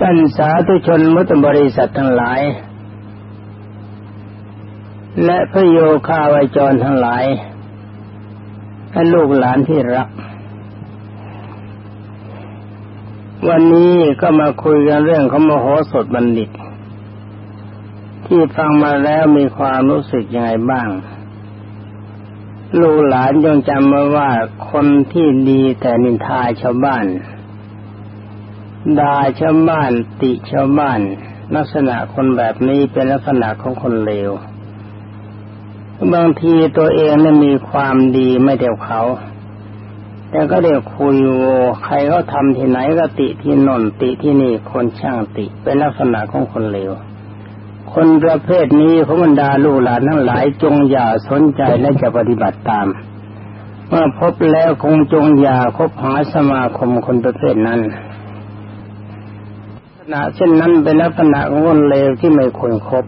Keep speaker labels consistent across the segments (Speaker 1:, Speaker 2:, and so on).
Speaker 1: ท่านสาธุชนมุตบริษัททั้งหลาย และพระโยคาวาจรทั้งหลายและลูกหลานที่รัก วันนี้ก็มาคุยกันเรื่องของมโหสถบัณฑิต ที่ฟังมาแล้วมีความรู้สึกยังไงบ้าง ลูกหลานจงจำไว้ว่าคนที่ดีแต่นินทาชาวบ้าน ด่าชาวบ้านติชาวบ้าน ลักษณะคนแบบนี้เป็นลักษณะของคนเลวบางทีตัวเองนั้นมีความดีไม่เดียวเขา แต่ก็เดี๋ยวคุยโวใครเขาทำที่ไหนก็ติที่นนติที่นี่คนช่างติเป็นลักษณะของคนเลวคนประเภทนี้ขบรรดาลูกหลานทั้งหลายจงอย่าสนใจและจะปฏิบัติตาม เมื่อพบแล้วคงจงอย่าคบหาสมาคมคนประเภทนั้น ณะเช่นนั้นเป็นลักษณะของคนเลวที่ไม่ควรครบ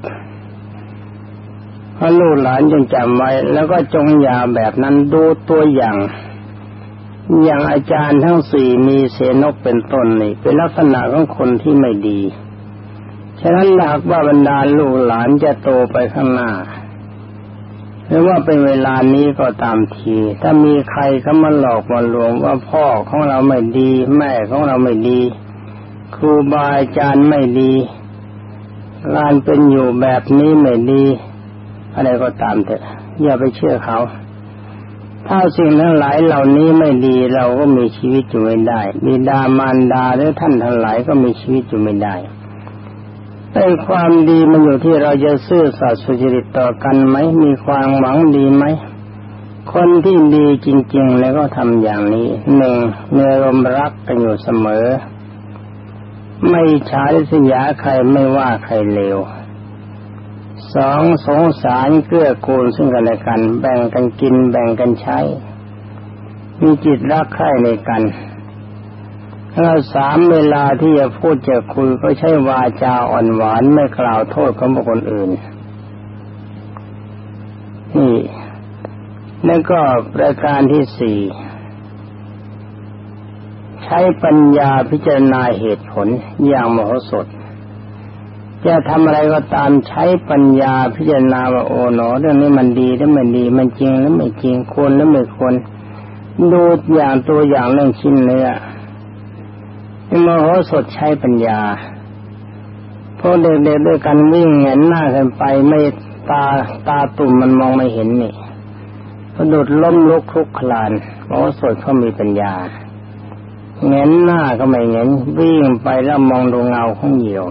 Speaker 1: พระลูกหลานจงจำไว้แล้วก็จงอย่าแบบนั้นดูตัวอย่าง อย่างอาจารย์ทั้งสี่มีเสนกเป็นต้นนี่เป็นลักษณะของคนที่ไม่ดี ฉะนั้นหากว่าบรรดาลูกหลานจะโตไปข้างหน้าหรือว่าเป็นเวลานี้ก็ตามที ถ้ามีใครเขามาหลอกมาลวงว่าพ่อของเราไม่ดี แม่ของเราไม่ดี ครูบาอาจารย์ไม่ดีการเป็นอยู่แบบนี้ไม่ดีอะไรก็ตามเถอะอย่าไปเชื่อเขา ถ้าสิ่งทั้งหลายเหล่านี้ไม่ดีเราก็มีชีวิตอยู่ไม่ได้บิดามารดาหรือท่านทั้งหลายก็มีชีวิตอยู่ไม่ได้ไอ้ความดีมันอยู่ที่เราจะซื่อสัตย์สุจริตต่อกันไหมมีความหวังดีไหมคนที่ดีจริง ๆ แล้วก็ทำอย่างนี้หนึ่งเมื่อรมรักกันอยู่เสมอ ไม่ฉาริษยาใครไม่ว่าใครเลวสองสงสารเกื้อกูลซึ่งกันและกัน แบ่งกันกินแบ่งกันใช้ มีจิตรักใคร่ในกันแล้วสามเวลาที่จะพูดจะคุยก็ใช้วาจาอ่อนหวานไม่กล่าวโทษของบุคคลอื่น นี่ แล้วก็ประการที่สี่ ใช้ปัญญาพิจารณาเหตุผลอย่างมโหสถ จะทำอะไรก็ตามใช้ปัญญาพิจารณาว่าโอ๋หนอเรื่องนี้มันดีหรือไม่ดี มันจริงหรือไม่จริงควรหรือไม่ควรดูอย่างตัวอย่างเรื่องชิ้นเนื้อมโหสถใช้ปัญญาพวกเด็กๆด้วยกันวิ่งเห็นหน้ากันไปไม่ตาตาตุ่มมันมองไม่เห็นนี่พอดุดล้มลุกคลุกคลานมโหสถเขามีปัญญา เงนหน้าก็ไม่เงนวิ่งไปแล้วมองดูเงาของเหยี่ยว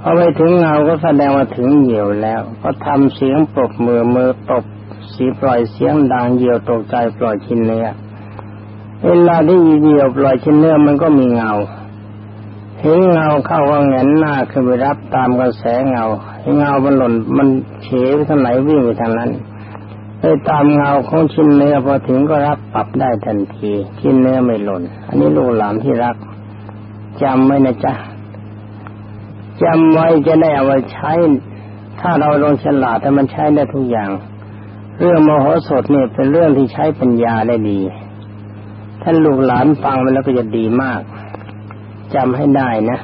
Speaker 1: พอไปถึงเงาก็แสดงว่าถึงเหยี่ยวแล้ว ก็ทำเสียงปรบมือมือตบสีปล่อยเสียงดังเหยี่ยวตกใจปล่อยชิ้นเนื้อเวลาที่เหยี่ยวปล่อยชิ้นเนื้อมันก็มีเงาเห็นเงาเข้าว่าเงนหน้าขึ้นไปรับตามกระแสเงาเห็นเงามันหล่นมันเฉยไปทางไหนวิ่งไปทางนั้น ไปตามเงาของชิ้นเนื้อพอถึงก็รับปรับได้ทันที ชิ้นเนื้อไม่หล่น อันนี้ลูกหลานที่รักจำไว้นะจ๊ะจำไว้จะได้เอาไว้ใช้ ถ้าเราลงฉลาดแต่มันใช้ได้ทุกอย่าง เรื่องมโหสถเนี่ยเป็นเรื่องที่ใช้ปัญญาได้ดีท่านลูกหลานฟังมันแล้วก็จะดีมากจำให้ได้นะ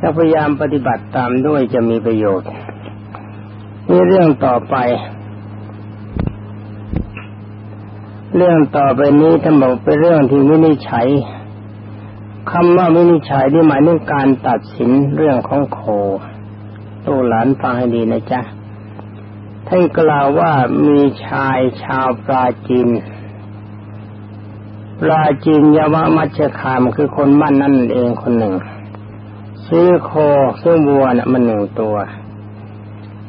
Speaker 1: ถ้าพยายามปฏิบัติตามด้วยจะมีประโยชน์นี่เรื่องต่อไป เรื่องต่อไปนี้ท่านบอกเป็นเรื่องที่วินิจฉัยคำว่าวินิจฉัยที่หมายถึงการตัดสินเรื่องของโคตูหลานฟังให้ดีนะจ๊ะท่านกล่าวว่ามีชายชาวปราจีนปราจีนยวมัชคามคือคนบ้านนั่นเองคนหนึ่ง ซื้อโคซื้อวัวน่ะมันหนึ่งตัว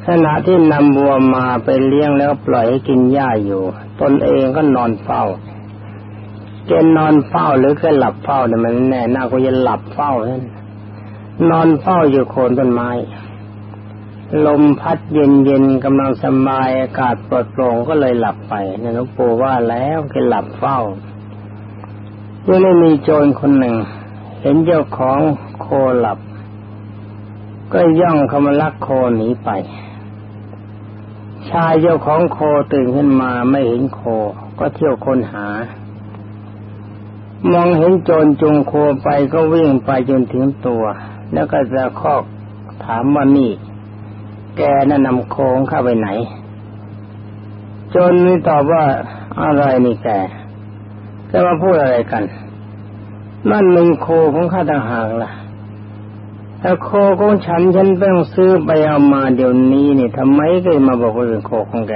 Speaker 1: ขณะที่นำบัวมาไปเลี้ยงแล้วปล่อยให้กินหญ้าอยู่ ตนเองก็นอนเฝ้าเกณฑ์นอนเฝ้าหรือแค่หลับเฝ้าเนี่ยมันแน่น่าก็จะหลับเฝ้านั่นนอนเฝ้าอยู่โคนต้นไม้ ลมพัดเย็นเย็นกำลังสบายอากาศปลอดโปร่งก็เลยหลับไปนี่หลวงปู่ว่าแล้วแกหลับเฝ้ายังไม่มีโจรคนหนึ่ง เห็นเจ้าของโคหลับ ก็ย่องเข้ามาลักโคหนีไป ชายเจ้าของโคตื่นขึ้นมาไม่เห็นโค ก็เที่ยวค้นหา มองเห็นโจรจุงโคไปก็วิ่งไปจนถึงตัว แล้วก็จะคอกถามว่านี่ แกน่ะนำโคงเข้าไปไหน โจรนี่ตอบว่าอะไรนี่แกจะมาพูดอะไรกันนั่นเป็นโคของข้าต่างหากล่ะ ถ้าโคของฉันฉันต้องซื้อไปเอามาเดี๋ยวนี้นี่ทำไมก็มาบอกว่าเป็นโคของแก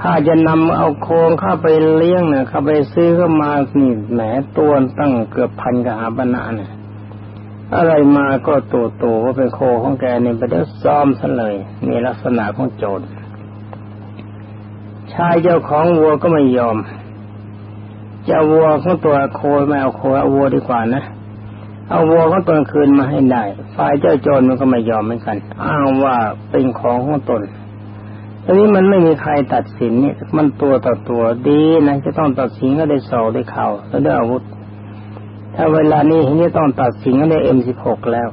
Speaker 1: ข้าจะนำเอาโคงข้าไปเลี้ยงเนี่ยข้าไปซื้อเข้ามานี่แหมตัวตั้งเกือบพันกหาบนาเนี่ยอะไรมาก็ตัวโตว่าเป็นโคของแกเนี่ยไปเดี๋ยวซ้อมซะเลยมีลักษณะของโจรชายเจ้าของวัวก็ไม่ยอมจะวัวของตัวโคไม่เอาโคเอาวัวดีกว่านะ เอาวัวของตนคืนมาให้ได้ ฝ่ายเจ้าโจรมันก็ไม่ยอมเหมือนกัน อ้างว่าเป็นของของตนทีนี้มันไม่มีใครตัดสินเนี่ยมันตัวต่อตัวดีนะจะต้องตัดสินก็ได้สอบได้เข่าแล้วได้อาวุธ ถ้าเวลานี้เห็นจะต้องตัดสินก็ได้เอ็มสิบหกแล้ว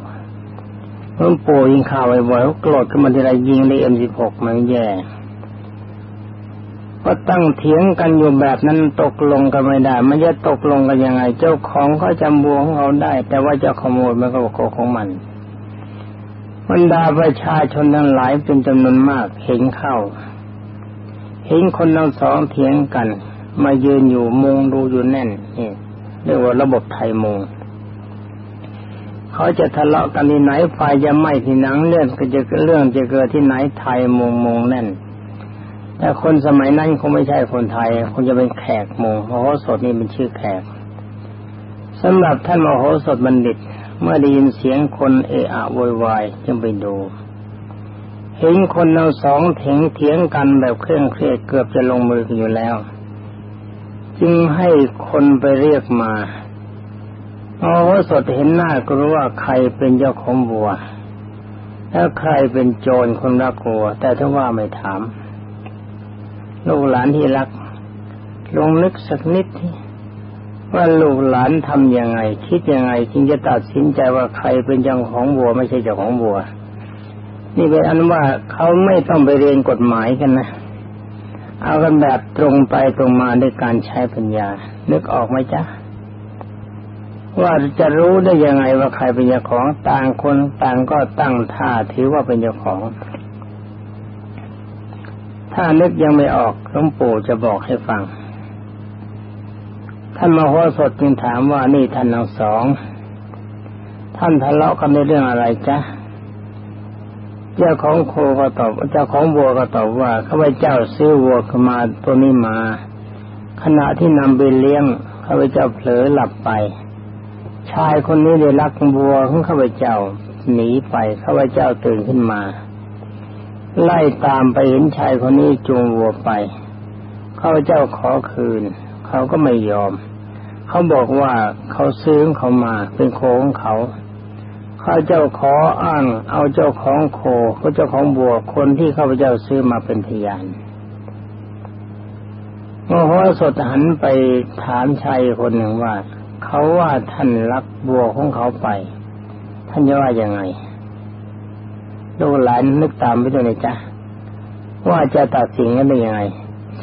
Speaker 1: มื่อปู่ยิงข่าวบ่อยๆโกรธขึ้นมาทีไรยิงได้เอ็มสิบหกมันแย่ ก็ตั้งเถียงกันอยู่แบบนั้นตกลงกันไม่ได้ มันจะตกลงกันยังไง เจ้าของเขาจำบวงเขาได้ แต่ว่าเจ้าขโมยมันก็บอกของมันบรรดาประชาชนทั้งหลายเป็นจำนวนมากเห็นเข้า เห็นคนทั้งสองเถียงกัน มายืนอยู่มุงดูอยู่แน่นนี่เรียกว่าระบบไทยมุงเขาจะทะเลาะกันที่ไหนไฟจะไหม้ที่หนังเลื่อนก็จะเรื่องจะเกิดที่ไหนไทยมุงมุงแน่น แต่คนสมัยนั้นคงไม่ใช่คนไทยคงจะเป็นแขกมงมโหสถนี่เป็นชื่อแขกสำหรับท่านมโหสถบัณฑิต เมื่อได้ยินเสียงคนเอะอะโวยวายจึงไปดู เห็นคนเราสองเถียงเถียงกันแบบเคร่งเครียดเกือบจะลงมือกันอยู่แล้ว จึงให้คนไปเรียกมาโอ้สดเห็นหน้าก็รู้ว่าใครเป็นเจ้าของบัว แล้วใครเป็นโจรคนรักวัว แต่ถ้าว่าไม่ถาม ลูกหลานที่รัก ลงนึกสักนิด ว่าลูกหลานทำยังไง คิดยังไงจึงจะตัดสินใจว่าใครเป็นเจ้าของบัว ไม่ใช่เจ้าของบัว นี่เป็นอันว่าเขาไม่ต้องไปเรียนกฎหมายกันนะ เอากันแบบตรงไปตรงมาด้วยการใช้ปัญญา นึกออกไหมจ๊ะว่าจะรู้ได้ยังไงว่าใครเป็นเจ้าของต่างคนต่างก็ตั้งท่าถือว่าเป็นเจ้าของ ถ้านึกยังไม่ออกหลวงปู่จะบอกให้ฟัง ท่านมโหสถจึงถามว่านี่ท่านทั้งสอง ท่านทะเลาะกันในเรื่องอะไรจ๊ะ เจ้าของโคก็ตอบเจ้าของวัวก็ตอบว่าข้าพเจ้าซื้อวัวขมาตัวนี้มา ขณะที่นำไปเลี้ยงข้าพเจ้าเผลอหลับไป ชายคนนี้ได้ลักวัวของข้าพเจ้าหนีไปข้าพเจ้าตื่นขึ้นมา ไล่ตามไปเห็นชายคนนี้จูงวัวไป เขาเจ้าขอคืน เขาก็ไม่ยอม เขาบอกว่าเขาซื้อเขามาเป็นโคของเขาข้าเจ้าขออ้าง เอาเจ้าของโคเขาเจ้าของบัวคนที่ข้าพเจ้าซื้อมาเป็นพยานโมโหสดหันไปถามชายคนหนึ่งว่า เขาว่าท่านรักบัวของเขาไป ท่านจะว่ายังไง ลูกหลานนึกตามไปด้วยนะจ๊ะว่าจะตัดสินกันได้ยังไง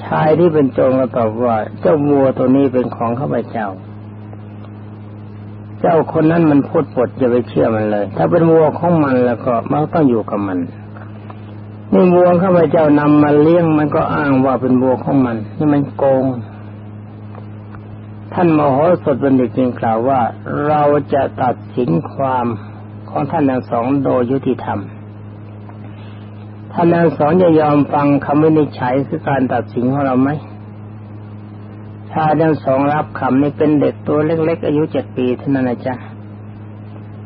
Speaker 1: ชายที่เป็นโจรก็ตอบว่า เจ้าวัวตัวนี้เป็นของข้าพเจ้า เจ้าคนนั้นมันพูดปดอย่าไปเชื่อมันเลย ถ้าเป็นวัวของมันแล้วก็มันต้องอยู่กับมันนี่วัวข้าพเจ้านำมาเลี้ยงมันก็อ้างว่าเป็นวัวของมัน นี่มันโกง ท่านมโหสถบัณฑิตจึงกล่าวว่า เราจะตัดสินความของท่านทั้งสองโดยยุติธรรม ท่านนางสอนจะยอมฟังคำวินิจฉัยคือการตัดสินของเราไหมชายทั้งสองรับคำนี้เป็นเด็กตัวเล็ก ๆ อายุเจ็ดปีเท่านั้นนะจ๊ะ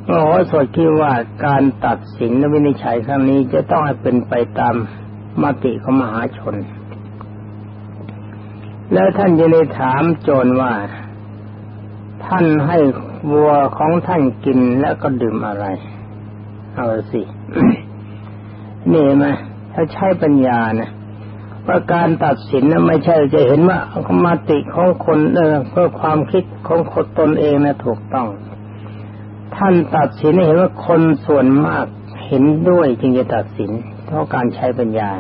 Speaker 1: โอ้โหสดคิดว่าการตัดสินและวินิจฉัยครั้งนี้จะต้องให้เป็นไปตามมติของมหาชน แล้วท่านจะเลยถามโจรว่า ท่านให้วัวของท่านกินแล้วก็ดื่มอะไร เอาสิ นี่ไหมถ้าใช้ปัญญานะว่าการตัดสินนะไม่ใช่จะเห็นว่ามาติของคนเออเพื่อความคิดของคนตนเองนะถูกต้อง ท่านตัดสินเห็นว่าคนส่วนมากเห็นด้วยจึงจะตัดสิน เพราะการใช้ปัญญา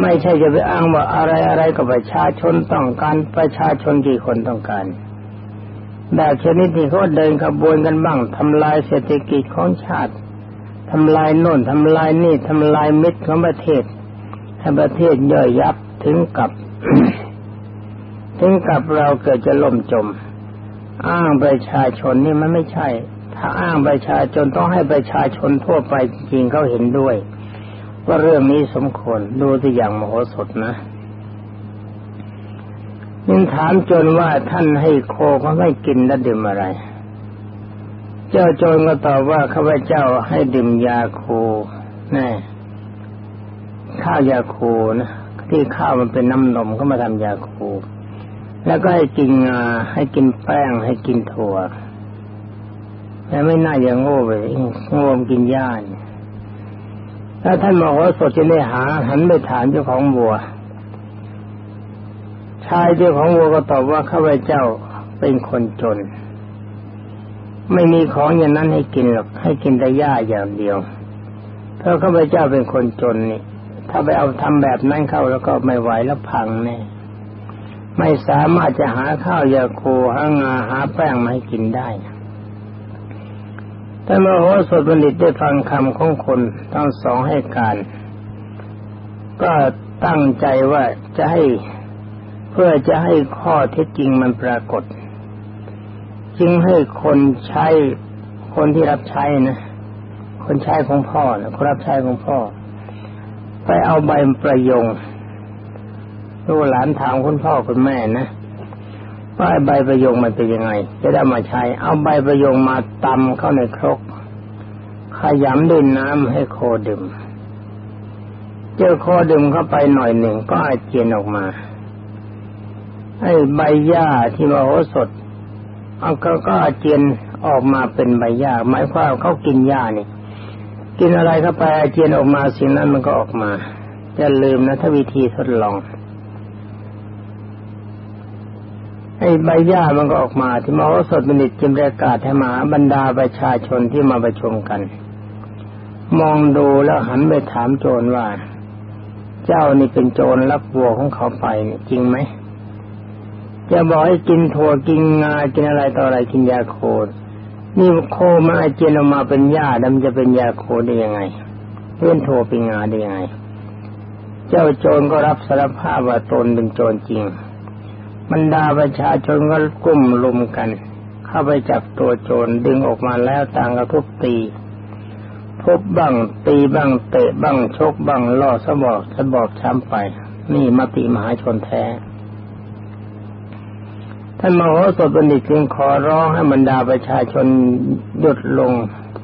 Speaker 1: ไม่ใช่จะไปอ้างว่าอะไรอะไรกับประชาชนต้องการประชาชนกี่คนต้องการแบบชนิดที่เขาเดินขบวนกันบ้างทำลายเศรษฐกิจของชาติ ทำลายโน่นทำลายนี่ทำลายมิตรของประเทศให้ประเทศย่อยยับถึงกับ ถึงกับเราเกิดจะล่มจม อ้างประชาชนนี่มันไม่ใช่ ถ้าอ้างประชาชนต้องให้ประชาชนทั่วไปจริงเขาเห็นด้วย ว่าเรื่องนี้สมควรดูตัวอย่างมโหสถนะนี่ถามจนว่าท่านให้โคเขาไม่กินและดื่มอะไร เจ้าโจรก็ตอบว่าข้าพเจ้าให้ดื่มยาโคแน่ข้าวยาโคนะที่ข้าวมันเป็นน้ำนมเขามาทำยาโคแล้วก็ให้กินงาให้กินแป้งให้กินถั่วแต่ไม่น่าอย่างโง่ไปโง่กินหญ้าถ้าท่านบอกว่าสดจะได้หาหันไปถามเจ้าของบัว ชายเจ้าของวัวก็ตอบว่าข้าพเจ้าเป็นคนจน ไม่มีของอย่างนั้นให้กินหรอกให้กินแต่หญ้าอย่างเดียว เพราะข้าพเจ้าเป็นคนจนนี่ ถ้าไปเอาทำแบบนั้นเข้าแล้วก็ไม่ไหวแล้วพังแน่ไม่สามารถจะหาข้าวยาคูหางาหาแป้งมาให้กินได้แต่มโหสถบัณฑิตได้ฟังคำของคนทั้งสองให้การ ก็ตั้งใจว่าจะให้เพื่อจะให้ข้อเท็จจริงมันปรากฏ จึงให้คนใช้คนที่รับใช้นะคนใช้ของพ่อนะคนรับใช้ของพ่อ ไปเอาใบประยงลูกหลานถามคุณพ่อคุณแม่นะว่าใบประยงมันเป็นยังไง จะได้มาใช้ เอาใบประยงมาตำเข้าในครก ขยำด้วยน้ำให้โคดื่มเจอโคดื่มเข้าไปหน่อยหนึ่งก็อาเจียนออกมาไอ้ใบหญ้าที่มโหสถ เอาก็ก็อาเจียนออกมาเป็นใบหญ้าหมายความเขากินหญ้านี่กินอะไรเข้าไปอาเจียนออกมาสิ่งนั้นมันก็ออกมาจะลืมนะถ้าวิธีทดลองไอ้ใบหญ้ามันก็ออกมา ที่มโหสถบัณฑิตจิมประกาศให้มาบรรดาประชาชนที่มาประชุมกัน มองดูแล้วหันไปถามโจรว่า เจ้านี่เป็นโจรลักวัวของเขาไปจริงไหม จะบอกให้กินถั่วกินงากินอะไรต่ออะไรกินยาโคนี่โคมาเจนออกมาเป็นหญ้าดำจะเป็นยาโคได้ยังไงเพื่อนโทรเป็นงาได้ยังไง เจ้าโจรก็รับสารภาพว่าตนเป็นโจรจริงบรรดาประชาชนก็กุ้มลุมกัน เข้าไปจับตัวโจรดึงออกมาแล้วต่างกระทุบตีพบบ้างตีบ้างเตะบ้างชกบ้างล่อสะบอกสะบอกช้ำไป นี่มติมหาชนแท้ ท่านมโหสถบัณฑิตจึงขอร้องให้บรรดาประชาชนหยุดลง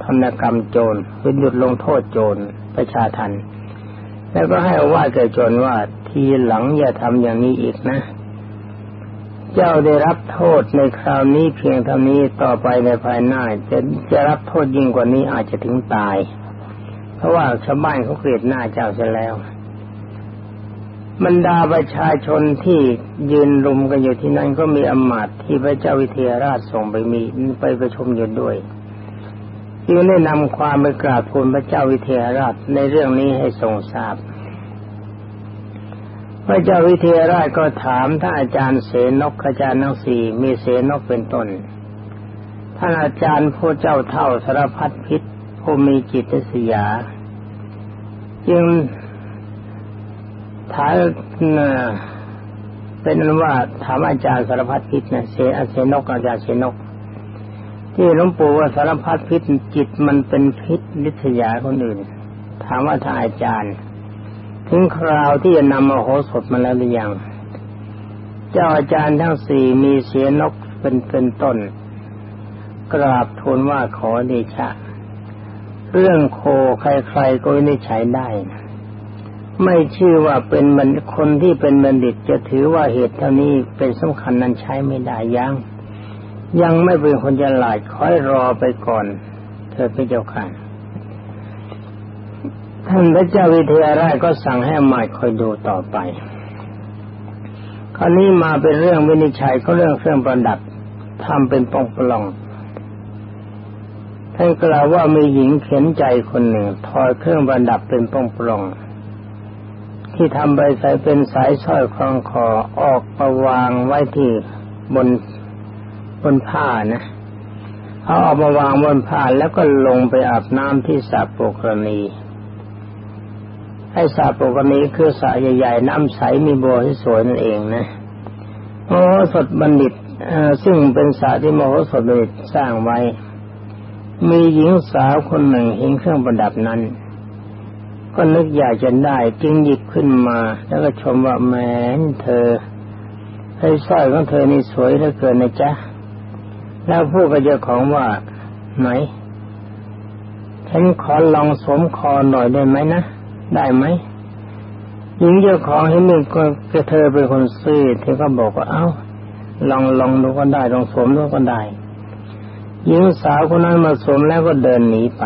Speaker 1: ธนกรรมโจรหรือหยุดลงโทษโจรประชาทันแล้วก็ให้ว่าแก่โจรว่าทีหลังอย่าทำอย่างนี้อีกนะ เจ้าได้รับโทษในคราวนี้เพียงเท่านี้ต่อไปในภายหน้า จะจะรับโทษยิ่งกว่านี้อาจจะถึงตาย เพราะว่าชาวบ้านเขาเกลียดหน้าเจ้าเสียแล้ว บรรดาประชาชนที่ยืนรุมกันอยู่ที่นั่นก็มีอมาตย์ที่พระเจ้าวิเทหราชส่งไปมีไปประชุมอยู่ด้วยจึงได้นำความไปกราบทูลพระเจ้าวิเทหราชในเรื่องนี้ให้ทรงทราบ พระเจ้าวิเทหราชก็ถามท่านอาจารย์เสนกอาจารย์ทั้งสี่มีเสนกเป็นต้นท่านอาจารย์ผู้เจ้าเท่าสารพัดพิษผู้มีจิตสยาจึง ถามเป็นว่าถามอาจารย์สารพัดพิษนะเสอเสนกอาจารย์เสนก ที่หลวงปู่ว่าสารพัดพิษจิตมันเป็นพิษลิษยาคนอื่น ถามว่าท่านอาจารย์ ถึงคราวที่จะนำมาโหสถมาแล้วหรือยังเจ้าอาจารย์ทั้งสี่มีเสียนกเป็นเป็นต้น กราบทูลว่าขอเดชะ เรื่องโคใครๆก็ไม่ใช้ได้นะ ไม่ชื่อว่าเป็นมันคนที่เป็นบัณฑิตจะถือว่าเหตุเท่านี้เป็นสำคัญนั้นใช้ไม่ได้ยังยังไม่เป็นคนจะหลาดคอยรอไปก่อนเธอพระเจ้าค่ะท่านพระเจ้าวิเทหราชก็สั่งให้มาคอยดูต่อไป คราวนี้มาเป็นเรื่องวินิจฉัยก็เรื่องเครื่องประดับทำเป็นปองปลองท่านกล่าวว่ามีหญิงเข็นใจคนหนึ่งถอยเครื่องประดับเป็นปองปลอง ที่ทำไปใส่เป็นสายสร้อยคล้องคอออกประวางไว้ที่บนบนผ้านะเขาเอามาวางบนผ้าแล้วก็ลงไปอาบน้ำที่สระปกรณีให้สระปกรณีคือสระใหญ่ๆน้ำใสมีบัวที่สวยนั่นเองนะโอ้สดบัณฑิตซึ่งเป็นสระที่มโหสถบัณฑิตสร้างไว้ มีหญิงสาวคนหนึ่งเห็นเครื่องประดับนั้น ก็นึกอยากจะได้จึงหยิบขึ้นมา แล้วก็ชมว่าแม้เธอให้สร้อยของเธอนี่สวยเหลือเกินนะจ๊ะแล้วพูดกับเจ้าของว่าไหนฉันขอลองสวมคอหน่อยได้ไหมนะได้ไหมหญิงเจ้าของเห็นมีก็เธอเป็นคนซื้อเธอก็บอกว่าเอา้า ลองลองดูก็ได้ลองสวมดูก็ได้หญิงสาวคนนั้นมาสวมแล้วก็เดินหนีไป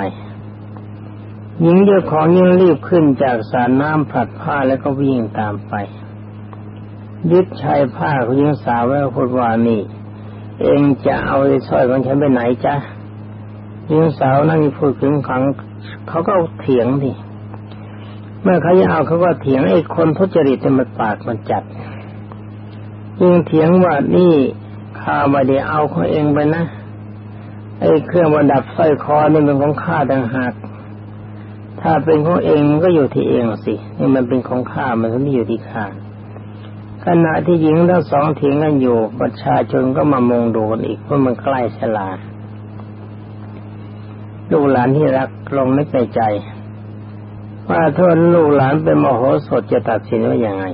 Speaker 1: หญิงเจ้าของยิ่งรีบขึ้นจากสารน้ำผลัดผ้าแล้วก็วิ่งตามไป ยึดชายผ้าของหญิงสาวไว้พูดว่านี่ เองจะเอาสร้อยของฉันไปไหนจ๊ะหญิงสาวนั่งพูดถึงขังเขาก็เถียงดิเมื่อเขาจะเอาเขาก็เถียงไอ้คนทุจริตมันปากมันจัดยิ่งเถียงว่านี่ข้าไม่ได้เอาของเองไปนะไอ้เครื่องประดับสร้อยคอนี่เป็นของข้าต่างหาก ถ้าเป็นของเองก็อยู่ที่เองสินี่มันเป็นของข้ามันก็ไม่อยู่ที่ข้าขณะที่หญิงทั้งสองเถียงกันอยู่ประชาชนก็มามองดูกันอีกเพราะมันใกล้เวลาลูกหลานที่รักลงนึกในใจ ว่าถ้าลูกหลานเป็นมโหสถจะตัดสินว่ายังไง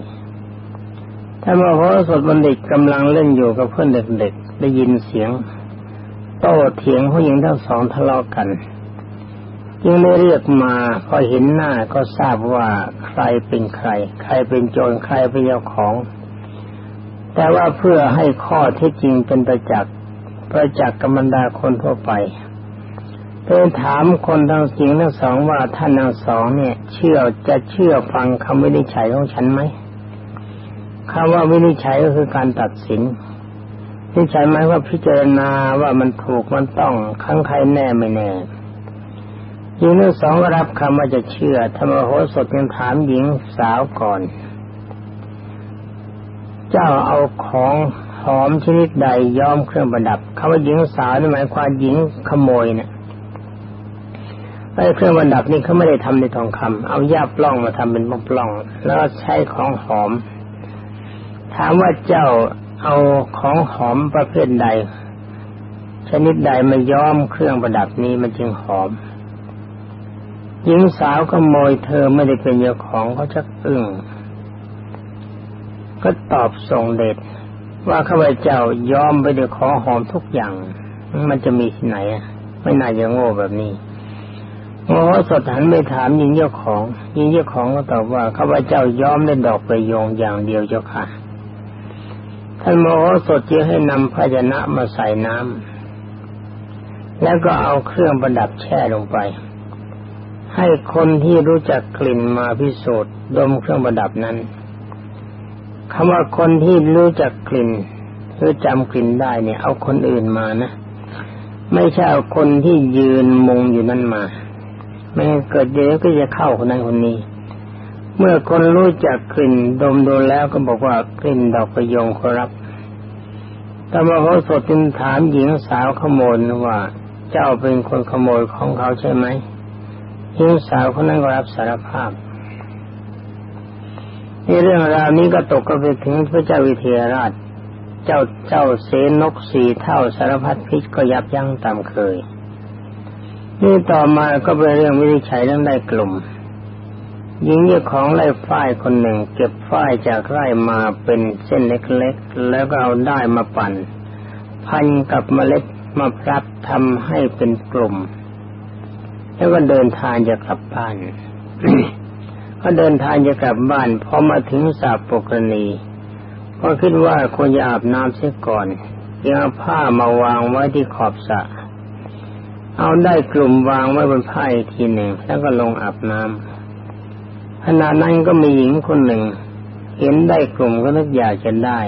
Speaker 1: ถ้ามโหสถบัณฑิตกำลังเล่นอยู่กับเพื่อนเด็กๆได้ยินเสียง โต้เถียงผู้หญิงทั้งสองทะเลาะกัน จึงได้เรียกมาพอเห็นหน้าก็ทราบว่าใครเป็นใคร ใครเป็นโจรใครเป็นเจ้าของ แต่ว่าเพื่อให้ข้อที่จริงเป็นประจักษ์ประจักษ์กับบรรดาคนทั่วไปเยถามคนทั้งสิงทั้งสองว่าท่านทั้งสองเนี่ย เชื่อจะเชื่อฟังคำวินิจฉัยของฉันไหมคำว่าวินิจฉัยก็คือการตัดสินวินิจฉัยหมายว่าพิจารณาว่ามันถูกมันต้องครั้งใครแน่ไม่แน่ หญิงทั้งสองรับคำว่าจะเชื่อธรรมโหสถยังถามหญิงสาวก่อน เจ้าเอาของหอมชนิดใดย้อมเครื่องประดับคำว่าหญิงสาวนี่หมายความหญิงขโมยเนี่ยไอ้เครื่องประดับนี่เขาไม่ได้ทำในทองคำเอาหญ้าปล้องมาทำเป็นปล้อง แล้วใช้ของหอม ถามว่าเจ้าเอาของหอมประเภทใด ชนิดใดมาย้อมเครื่องประดับนี้มันจึงหอม หญิงสาวก็โมยเธอไม่ได้เป็นเจ้าของเขาจะอึ้งก็ตอบส่งเด็ดว่าข้าพเจ้ายอมไปด้วยของหอมทุกอย่าง มันจะมีที่ไหนอะไม่น่าจะโง่แบบนี้โมโหสดหันไปถามยิงเจ้าของยิงเจ้าของก็ตอบว่าข้าพเจ้ายอมได้ดอกประโยงอย่างเดียวเจ้าค่ะท่านโมโหสดจึงให้นำภาชนะมาใส่น้ำแล้วก็เอาเครื่องประดับแช่ลงไป ให้คนที่รู้จักกลิ่นมาพิสูจน์ดมเครื่องประดับนั้นคำว่าคนที่รู้จักกลิ่นหรือจำกลิ่นได้เนี่ย เอาคนอื่นมานะไม่ใช่เอาคนที่ยืนมุงอยู่นั่นมาไม่เกิดเดี๋ยวก็จะเข้าคนนั้นคนนี้ เมื่อคนรู้จักกลิ่นดมดูแล้วก็บอกว่ากลิ่นดอกประยงครับต่มาเขาสดจึงถามหญิงสาวขโมยว่า เจ้าเป็นคนขโมยของเขาใช่ไหม หญิงสาวคนนั้นก็รับสารภาพในเรื่องราวนี้ก็ตกก็ไปถึงพระเจ้าวิเทหราช เจ้าเจ้าเสนกสีเท่าสารพัดพิษก็ยับยั้งตามเคย นี่ต่อมาก็เป็นเรื่องวินิจฉัยเรื่องได้กลุ่มหญิงเจ้าของไร่ฝ้ายคนหนึ่ง เก็บฝ้ายจากไร่มาเป็นเส้นเล็กๆ แล้วก็เอาได้มาปั่น พันกับเมล็ดมาพลับทำให้เป็นกลุ่ม แล้วก็เดินทางจะกลับบ้าน ก็เดินทางจะกลับบ้านพอมาถึงสาบปกรณีก็คิดว่าควรจะอาบน้ำเสียก่อนจึงเอาผ้ามาวางไว้ที่ขอบสระเอาได้กลุ่มวางไว้บนผ้าอีกทีหนึ่งแล้วก็ลงอาบน้ำขณะนั้นก็มีหญิงคนหนึ่ง เห็นได้กลุ่มก็นึกอยากจะได้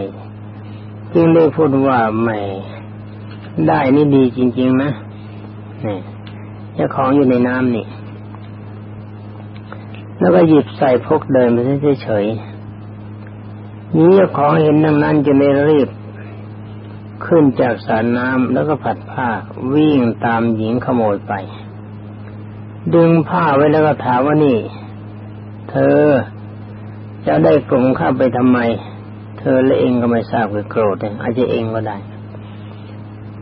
Speaker 1: จึงได้พูดว่าแหมได้นี่ดีจริง ๆ นะนี่ เจ้าของอยู่ในน้ำนี่ แล้วก็หยิบใส่พกเดินไปเฉยๆนี้เจ้าของเห็นดังนั้นจะเลยรีบ ขึ้นจากสารน้ำแล้วก็ผัดผ้าวิ่งตามหญิงขโมยไป ดึงผ้าไว้แล้วก็ถามว่านี่ เธอจะได้กลุ่มข้าไปทำไม เธอและเองก็ไม่ทราบคือโกรธอาจจะเองก็ได้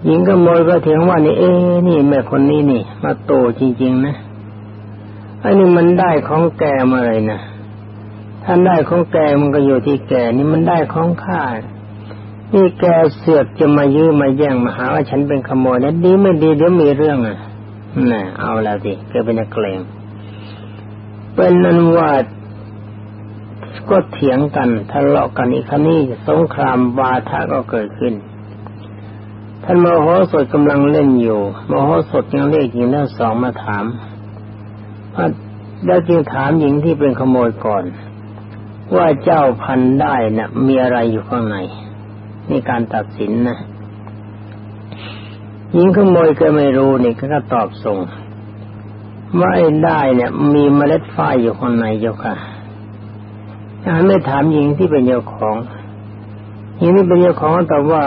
Speaker 1: หญิงขโมยก็เถียงว่านี่เอ๊นี่แม่คนนี้นี่ มาโตจริง ๆ นะอันนี้มันได้ของแกมาเลยนะท่านได้ของแกมันก็อยู่ที่แกนี่มันได้ของข้านี่แกเสือกจะมายื้อมาแย่งมาหาว่าฉันเป็นขโมยนะดีไม่ดีเดี๋ยวมีเรื่องอะน่ะเอาแล้วสิแกเป็นนักเลงเป็นนั้นว่าก็เถียงกันทะเลาะกันอีกครั้นี้สงครามวาทะก็เกิดขึ้น ท่านมโหสถกำลังเล่นอยู่มโหสถยังเรียกหญิงทั้งสองมาถามแล้จึงถามหญิงที่เป็นขโมยก่อน ว่าเจ้าพันได้นะ่ะ มีอะไรอยู่ข้างในนี่การตัดสินนะหญิงขโมยก็ไม่รู้นี่ก็ตอบส่งว่าไอ้ได้เนี่ย มีเมล็ดฝ้ายอยู่ข้างในเจ้าค่ะถ้าไม่ถามหญิงที่เป็นเจ้าของหญิงที่เป็นเจ้าของตอบว่า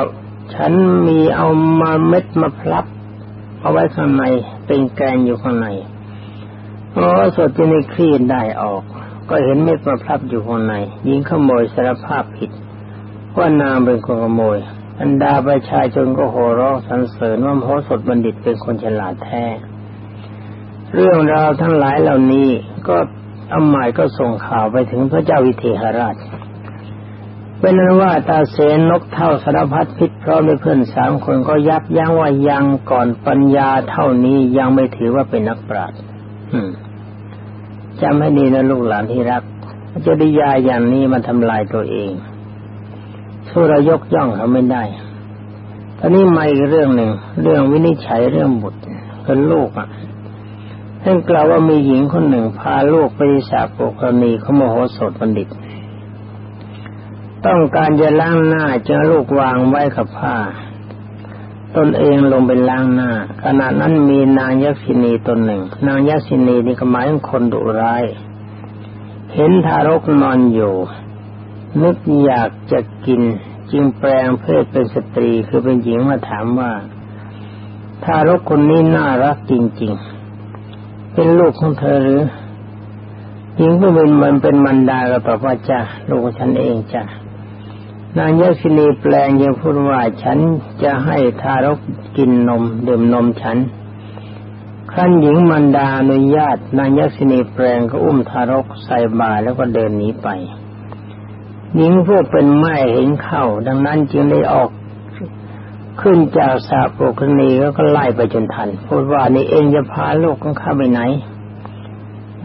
Speaker 1: ฉันมีเอามาเม็ดมาพลับเอาไว้ข้างในเป็นแกนอยู่ข้างในพอสดจะในคลี่ได้ออก ก็เห็นเม็ดมาพลับอยู่ข้างในหญิงขโมยสารภาพผิดว่านางเป็นคนขโมยอันดาประชาชนก็โห่ร้องสรรเสริญว่าโหสถบัณฑิตเป็นคนฉลาดแท้เรื่องราวทั้งหลายเหล่านี้ก็อำหมายก็ส่งข่าวไปถึงพระเจ้าวิเทหราช เป็นนั้นว่าตาเสนนกเท่าสารพัดพิษพร้อมด้วยเพื่อนสามคนก็ยับยั้งว่ายังก่อนปัญญาเท่านี้ยังไม่ถือว่าเป็นนักปราชญ์จำให้ดีนะลูกหลานที่รักจริยาอย่างนี้มันทำลายตัวเองสู้เรายกย่องเขาไม่ได้ตอนนี้มาอีกเรื่องหนึ่งเรื่องวินิจฉัยเรื่องบุตรเป็นลูกอะท่านกล่าวว่ามีหญิงคนหนึ่งพาลูกไปสาปุกรณีเขาโมโหสดบัณฑิต ต้องการจะล้างหน้าเจอลูกวางไว้กับผ้าตนเองลงไปล้างหน้าขณะนั้นมีนางยักษินีตนหนึ่ง นางยักษินีนี่ก็หมายถึงคนดุร้าย เห็นทารกนอนอยู่นึกอยากจะกินจึงแปลงเพศเป็นสตรีคือเป็นหญิงมาถามว่า ทารกคนนี้น่ารักจริง ๆ เป็นลูกของเธอหรือหญิงผู้เป็นมันเป็นมันดาก็ตอบว่าจ้าลูกฉันเองจ้า นางยศินีแปลงยังพูดว่าฉันจะให้ทารกกินนมดื่มนมฉันขั้นหญิงมันดาอนุญาตนางยศินีแปลงก็อุ้มทารกใส่บาแล้วก็เดินหนีไป หญิงผู้เป็นแม่เห็นเข้า ดังนั้นจึงได้ออกขึ้นจากสาโปกนีแล้วก็ไล่ไปจนทัน พูดว่านี่เองจะพาลูกของข้าไปไหน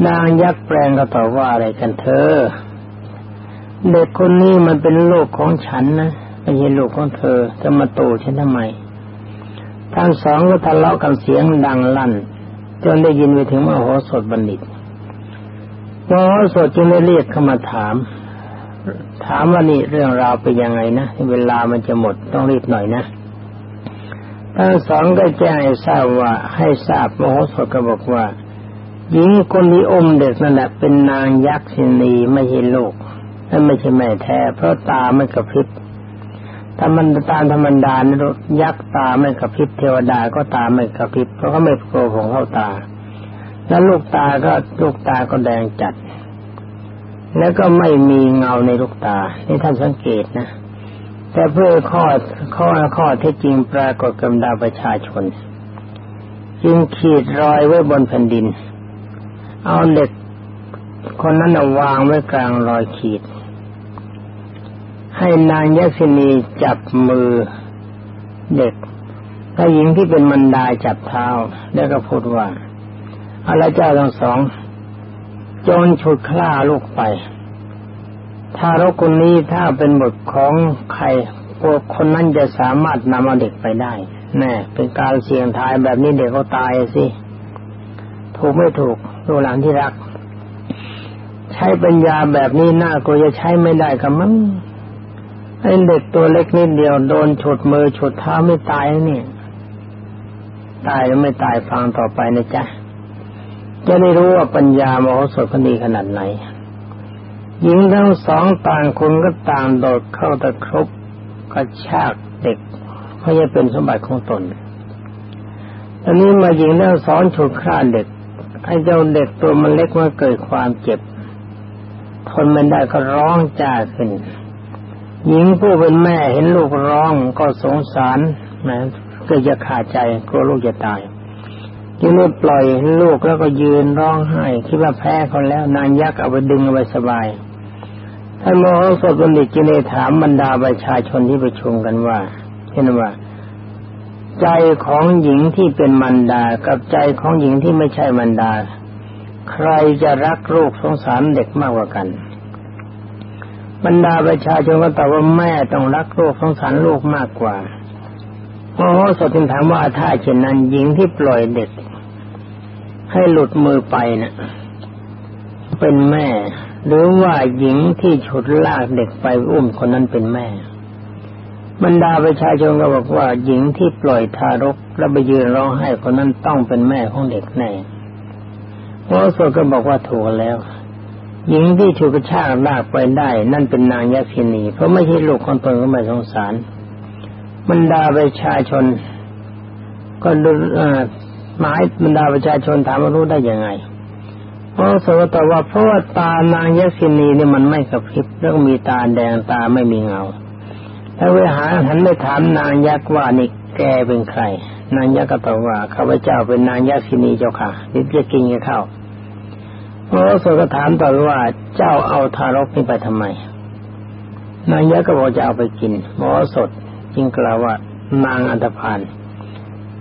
Speaker 1: นางยักษ์แปลงก็ตอบว่าอะไรกันเธอ เด็กคนนี้มันเป็นลูกของฉันนะไม่ใช่ลูกของเธอจะมาโตฉันทำไมทั้งสองก็ทะเลาะกันเสียงดังลั่นจนได้ยินไปถึงมโหสถบัณฑิตมโหสถจึงได้เรียกเข้ามาถาม ถามว่านี่เรื่องราวเป็นยังไงนะเวลามันจะหมดต้องรีบหน่อยนะทั้งสองก็แจ้งให้ทราบว่าให้ทราบมโหสถก็บอกว่า หญิงคนที่อมเด็กนั่นแหละเป็นนางยักษ์สินีไม่ใช่ลูก และไม่ใช่แม่แท้เพราะตาไม่กระพริบถ้ามันตามธรรมดานะยักษ์ตาไม่กระพริบเทวดาก็ตาไม่กระพริบเพราะเขาไม่โกงของเข้าตา แล้วลูกตาก็ลูกตาก็แดงจัด แล้วก็ไม่มีเงาในลูกตานี่ท่านสังเกตนะ แต่เพื่อข้อข้อข้อเท็จจริงปรากฏกับดาประชาชน จึงขีดรอยไว้บนแผ่นดิน เอาเหล็กคนนั้นวางไว้กลางรอยขีด ให้นางยักษินีจับมือเด็กถ้าหญิงที่เป็นมันดาจับเท้า แล้วก็พูดว่าอะไรเจ้าทั้งสองจนฉุดคล้าลูกไป ถ้ารกคนนี้ถ้าเป็นบทของใครพวกคนนั้นจะสามารถนำเอาเด็กไปได้แน่เป็นการเสี่ยงทายแบบนี้เด็กก็ตายสิ ถูกไม่ถูกดูหลังที่รัก ใช้ปัญญาแบบนี้น่ากลัวจะใช้ไม่ได้กับมั้ง ไอ้เด็กตัวเล็กนิดเดียวโดนฉุดมือฉุดเท้าไม่ตายนี่ตายหรือไม่ตายฟังต่อไปนะจ๊ะ จะได้รู้ว่าปัญญามโหสถคดีขนาดไหนหญิงทั้งสองต่างคนก็ต่างโดดเข้าตะครบกระชากเด็กเพราะจะเป็นสมบัติของตนตอนนี้มาหญิงทั้งสองฉุดฆ่าเด็กไอ้เจ้าเด็กตัวมันเล็กมันเกิดความเจ็บทนไม่ได้ก็ร้องจ้าขึ้น หญิงผู้เป็นแม่เห็นลูกร้องก็สงสารนะก็จะขาดใจกลัวลูกจะตายจึงได้ปล่อยลูกแล้วก็ยืนร้องไห้คิดว่าแพ้เขาแล้วนางยักษ์เอาไปดึงเอาไปสบายท่านโมโหสดบัณฑิตจึงได้ถามบรรดาประชาชนที่ประชุมกันว่าเช่นว่า ใจของหญิงที่เป็นมันดากับใจของหญิงที่ไม่ใช่มันดา ใครจะรักลูกสงสารเด็กมากกว่ากัน บรรดาประชาชนก็ตอบว่าแม่ต้องรักลูกสงสารลูกมากกว่าโอ้สดจึงถามว่าถ้าเช่นนั้นหญิงที่ปล่อยเด็ก ให้หลุดมือไปนะ่ะ เป็นแม่ หรือว่าหญิงที่ฉุดลากเด็กไปอุ้มคนนั้นเป็นแม่ บรรดาประชาชนก็บอกว่า หญิงที่ปล่อยทารกแล้วไปยืนร้องไห้คนนั้นต้องเป็นแม่ของเด็กแน่พระโสก็บอกว่าถูกแล้ว หญิงที่ถูกกระชากลากไปได้ นั่นเป็นนางยักษินี เพราะไม่ใช่ลูกของตนก็ไม่สงสารบรรดาประชาชน ก็ดูหมายบรรดาประชาชนถามว่ารู้ได้ยังไงพระโสก็ตอบว่าเพราะว่าตานางยักษินีนี่มันไม่กระพริบแล้วมีตาแดงตาไม่มีเงาถ้าเวหาหันไปถามนางยักษ์ว่านี่แกเป็นใคร นางยักษ์ก็ตอบว่าข้าพเจ้าเป็นนางยักษินีเจ้าค่ะนี่จะกินกับข้า วพระโสก็ถามต่อว่าเจ้าเอาทารกนี่ไปทำไม นางยักษ์ก็บอกจะเอาไปกินหมอสดจึงกล่าวว่านางอันธพาล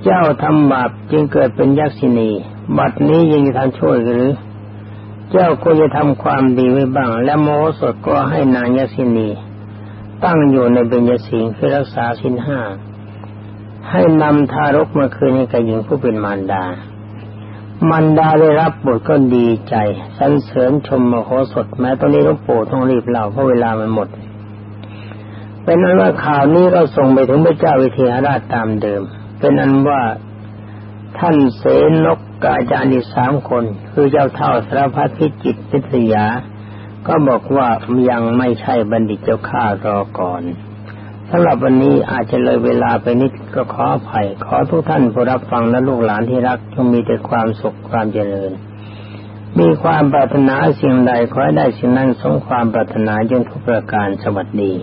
Speaker 1: เจ้าทำบาปจึงเกิดเป็นยักษินีบัดนี้ยังจะทำช่วยหรือ เจ้าควรจะทำความดีไว้บ้าง และโมสดก็ให้นางยักษินีตั้งอยู่ในเบญญสิงคือรักษาสินห้าให้นำทารกมาคืนให้กับหญิงผู้เป็นมารดา มารดาได้รับบทก็ดีใจสรรเสริญชมมโหสถแม้ตอนนี้ต้องโปรต้องรีบเล่าเพราะเวลามันหมด เป็นนั้นว่าข่าวนี้ก็ส่งไปถึงพระเจ้าวิเทหราชตามเดิม เป็นอันว่าท่านเสนกกาจารีสามคน คือเจ้าเท่าสารพัดพิจิตพิทยา ก็บอกว่ายังไม่ใช่บัณฑิตเจ้าข้ารอก่อน สำหรับวันนี้อาจจะเลยเวลาไปนิดก็ขออภัย ขอทุกท่านผู้รับฟังและลูกหลานที่รักจงมีแต่ความสุขความเจริญ มีความปรารถนาสิ่งใดขอให้ได้สิ่งนั้นสมความปรารถนาจงทุกประการสวัสดี